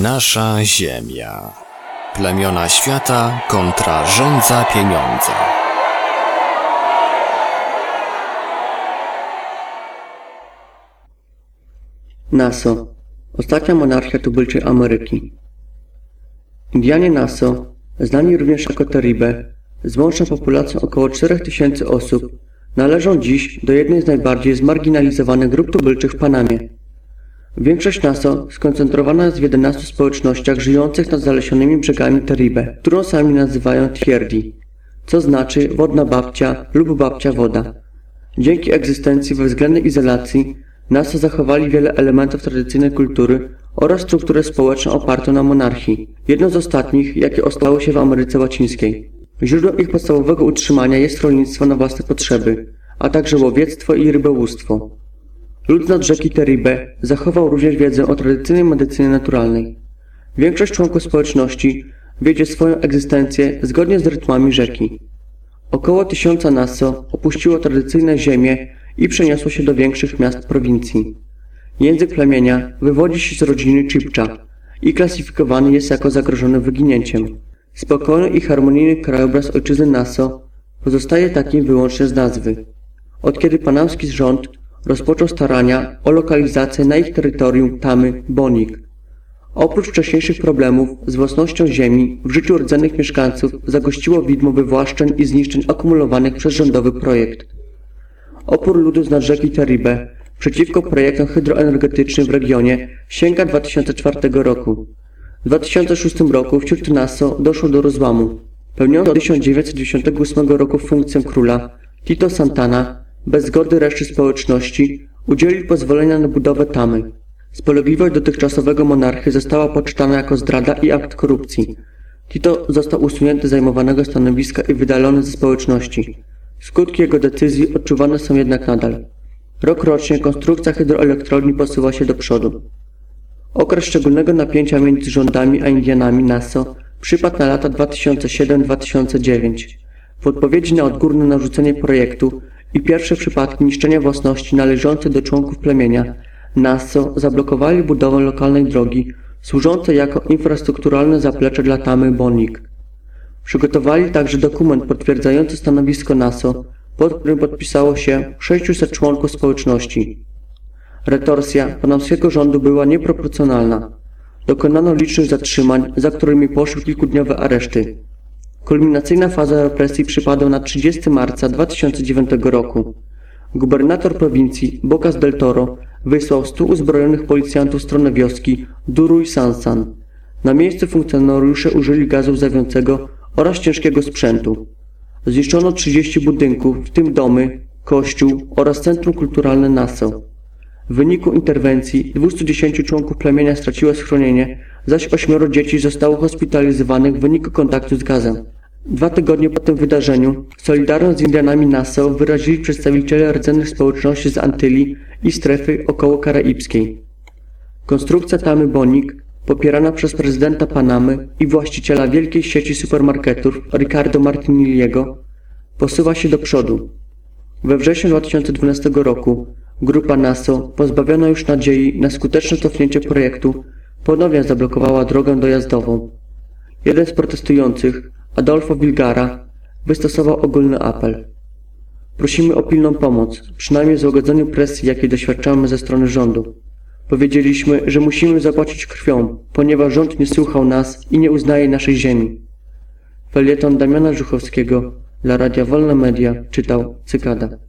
Nasza Ziemia. Plemiona świata kontra rządza pieniądza. Naso. Ostatnia monarchia tubylczej Ameryki. Indianie Naso, znani również jako Teribe, z łączną populacją około 4000 osób, należą dziś do jednej z najbardziej zmarginalizowanych grup tubylczych w Panamie. Większość Naso skoncentrowana jest w 11 społecznościach żyjących nad zalesionymi brzegami Teribe, którą sami nazywają Tierdi, co znaczy wodna babcia lub babcia woda. Dzięki egzystencji we względnej izolacji Naso zachowali wiele elementów tradycyjnej kultury oraz strukturę społeczną opartą na monarchii, jedno z ostatnich, jakie ostało się w Ameryce Łacińskiej. Źródłem ich podstawowego utrzymania jest rolnictwo na własne potrzeby, a także łowiectwo i rybołówstwo. Lud rzeki Teribe zachował również wiedzę o tradycyjnej medycynie naturalnej. Większość członków społeczności wiedzie swoją egzystencję zgodnie z rytmami rzeki. Około tysiąca Naso opuściło tradycyjne ziemie i przeniosło się do większych miast prowincji. Język plemienia wywodzi się z rodziny Chipcha i klasyfikowany jest jako zagrożony wyginięciem. Spokojny i harmonijny krajobraz ojczyzny Naso pozostaje takim wyłącznie z nazwy. Od kiedy panamski rząd rozpoczął starania o lokalizację na ich terytorium tamy Bonik. Oprócz wcześniejszych problemów z własnością ziemi w życiu rdzennych mieszkańców zagościło widmo wywłaszczeń i zniszczeń akumulowanych przez rządowy projekt. Opór ludu z rzeki Teribe przeciwko projektom hydroenergetycznym w regionie sięga 2004 roku. W 2006 roku wśród Naso doszło do rozłamu. Pełniący od 1998 roku funkcję króla, Tito Santana, bez zgody reszty społeczności, udzielił pozwolenia na budowę tamy. Spolegliwość dotychczasowego monarchy została poczytana jako zdrada i akt korupcji. Tito został usunięty z zajmowanego stanowiska i wydalony ze społeczności. Skutki jego decyzji odczuwane są jednak nadal. Rok rocznie konstrukcja hydroelektrowni posuwa się do przodu. Okres szczególnego napięcia między rządami a Indianami Nassau przypadł na lata 2007-2009. W odpowiedzi na odgórne narzucenie projektu i pierwsze przypadki niszczenia własności należącej do członków plemienia, Nassau zablokowali budowę lokalnej drogi służącej jako infrastrukturalne zaplecze dla tamy Bonik. Przygotowali także dokument potwierdzający stanowisko Nassau, pod którym podpisało się 600 członków społeczności. Retorsja panamskiego rządu była nieproporcjonalna. Dokonano licznych zatrzymań, za którymi poszły kilkudniowe areszty. Kulminacyjna faza represji przypadła na 30 marca 2009 roku. Gubernator prowincji Bocas del Toro wysłał 100 uzbrojonych policjantów w stronę wioski Duruj Sansan. Na miejscu funkcjonariusze użyli gazu łzawiącego oraz ciężkiego sprzętu. Zniszczono 30 budynków, w tym domy, kościół oraz centrum kulturalne Nassau. W wyniku interwencji 210 członków plemienia straciło schronienie, zaś ośmioro dzieci zostało hospitalizowanych w wyniku kontaktu z gazem. Dwa tygodnie po tym wydarzeniu solidarność z Indianami Nassau wyrazili przedstawiciele rdzennych społeczności z Antylii i strefy około karaibskiej. Konstrukcja tamy Bonik, popierana przez prezydenta Panamy i właściciela wielkiej sieci supermarketów Ricardo Martinelliego, posuwa się do przodu. We wrześniu 2012 roku grupa Nassau, pozbawiona już nadziei na skuteczne cofnięcie projektu, ponownie zablokowała drogę dojazdową. Jeden z protestujących, Adolfo Wilgara, wystosował ogólny apel. Prosimy o pilną pomoc, przynajmniej w złagodzeniu presji, jakiej doświadczamy ze strony rządu. Powiedzieliśmy, że musimy zapłacić krwią, ponieważ rząd nie słuchał nas i nie uznaje naszej ziemi. Felieton Damiana Żuchowskiego dla Radia Media czytał Cykada.